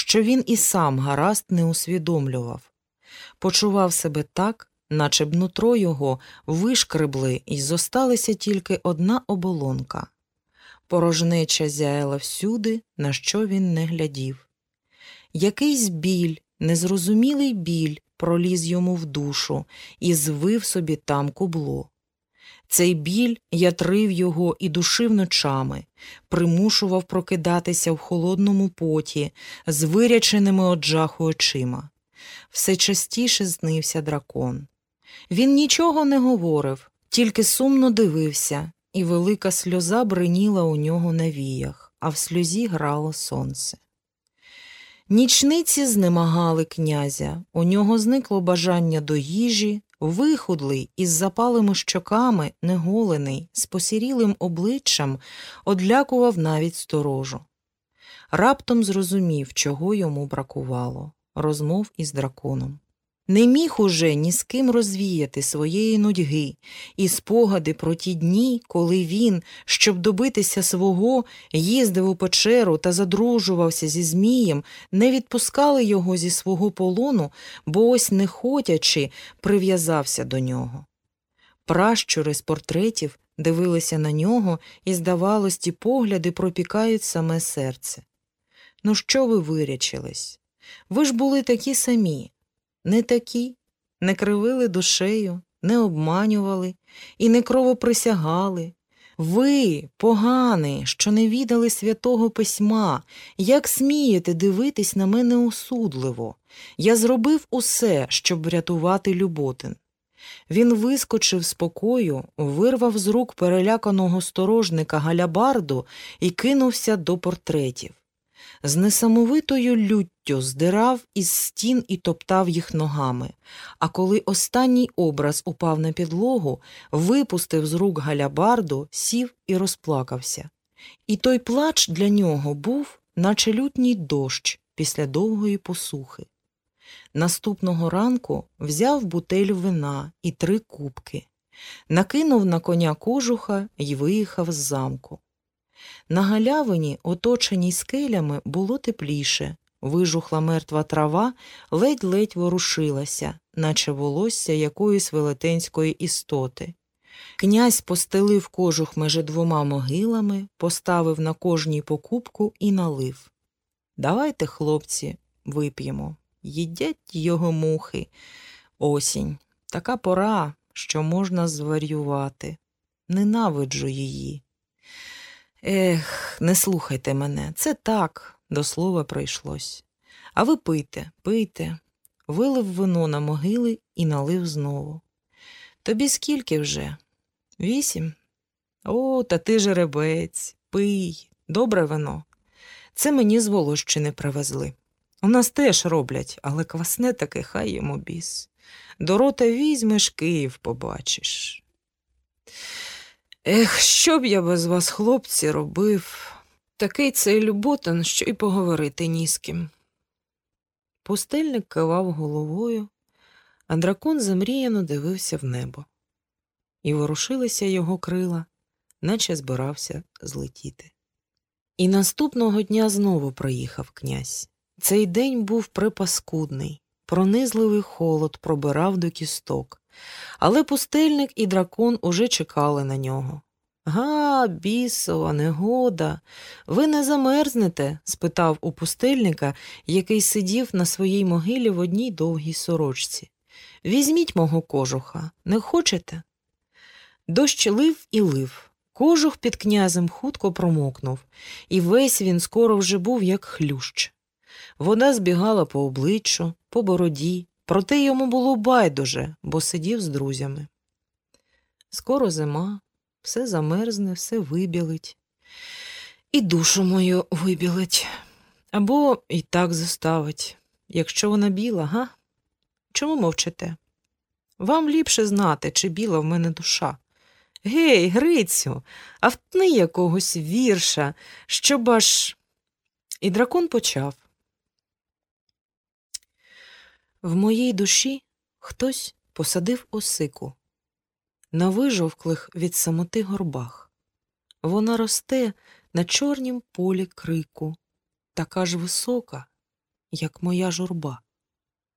що він і сам гаразд не усвідомлював. Почував себе так, наче б нутро його вишкребли, і зосталася тільки одна оболонка. Порожнеча зяяла всюди, на що він не глядів. Якийсь біль, незрозумілий біль проліз йому в душу і звив собі там кубло. Цей біль ятрив його і душив ночами, примушував прокидатися в холодному поті, з виряченими од жаху очима. Все частіше знився дракон. Він нічого не говорив, тільки сумно дивився, і велика сльоза бриніла у нього на віях, а в сльозі грало сонце. Нічниці знемагали князя, у нього зникло бажання до їжі, вихудлий, із запалими щоками, неголений, з посірілим обличчям, одлякував навіть сторожу. Раптом зрозумів, чого йому бракувало розмов із драконом. Не міг уже ні з ким розвіяти своєї нудьги і спогади про ті дні, коли він, щоб добитися свого, їздив у печеру та задружувався зі Змієм, не відпускали його зі свого полону, бо ось не хотячи, прив'язався до нього. Пращури з портретів дивилися на нього, і, здавалось, ті погляди пропікають саме серце. Ну, що ви вирячились? Ви ж були такі самі не такі, не кривили душею, не обманювали і не кровоприсягали. Ви, поганий, що не віддали святого письма, як смієте дивитись на мене осудливо? Я зробив усе, щоб врятувати Люботин. Він вискочив з покою, вирвав з рук переляканого сторожника галябарду і кинувся до портретів з несамовитою люттю здирав із стін і топтав їх ногами, а коли останній образ упав на підлогу, випустив з рук галябарду, сів і розплакався. І той плач для нього був, наче лютній дощ після довгої посухи. Наступного ранку взяв бутель вина і три кубки, накинув на коня кожуха і виїхав з замку. На галявині, оточеній скелями, було тепліше, вижухла мертва трава, ледь-ледь ворушилася, наче волосся якоїсь велетенської істоти. Князь постелив кожух межи двома могилами, поставив на кожній покупку і налив. Давайте, хлопці, вип'ємо. Їдять його мухи. Осінь. Така пора, що можна зварювати. Ненавиджу її. Ех, не слухайте мене, це так, до слова прийшлось. А ви пийте, пийте, вилив вино на могили і налив знову. Тобі скільки вже? Вісім? О, та ти жеребець, пий, добре вино. Це мені з Волощини привезли. У нас теж роблять, але квасне таке хай йому біс. До рота візьмеш Київ побачиш. Ех, що б я без вас, хлопці, робив? Такий цей Люботин, що й поговорити ні з ким. Пустельник кивав головою, а дракон замріяно дивився в небо, і ворушилися його крила, наче збирався злетіти. І наступного дня знову приїхав князь. Цей день був припаскудний, пронизливий холод пробирав до кісток, але пустельник і дракон уже чекали на нього. Га, бісова, негода. Ви не замерзнете? спитав у пустельника, який сидів на своїй могилі в одній довгій сорочці. Візьміть мого кожуха, не хочете? Дощ лив і лив. Кожух під князем хутко промокнув, і весь він скоро вже був, як хлющ. Вода збігала по обличчю, по бороді, проте йому було байдуже, бо сидів з друзями. Скоро зима, все замерзне, все вибілить, і душу мою вибілить, або і так заставить, якщо вона біла, га? Чому мовчите? Вам ліпше знати, чи біла в мене душа. Гей, Грицю, а втни якогось вірша, щоб аж. І дракон почав. В моїй душі хтось посадив осику на вижовклих від самоти горбах. Вона росте на чорнім полі крику, така ж висока, як моя журба.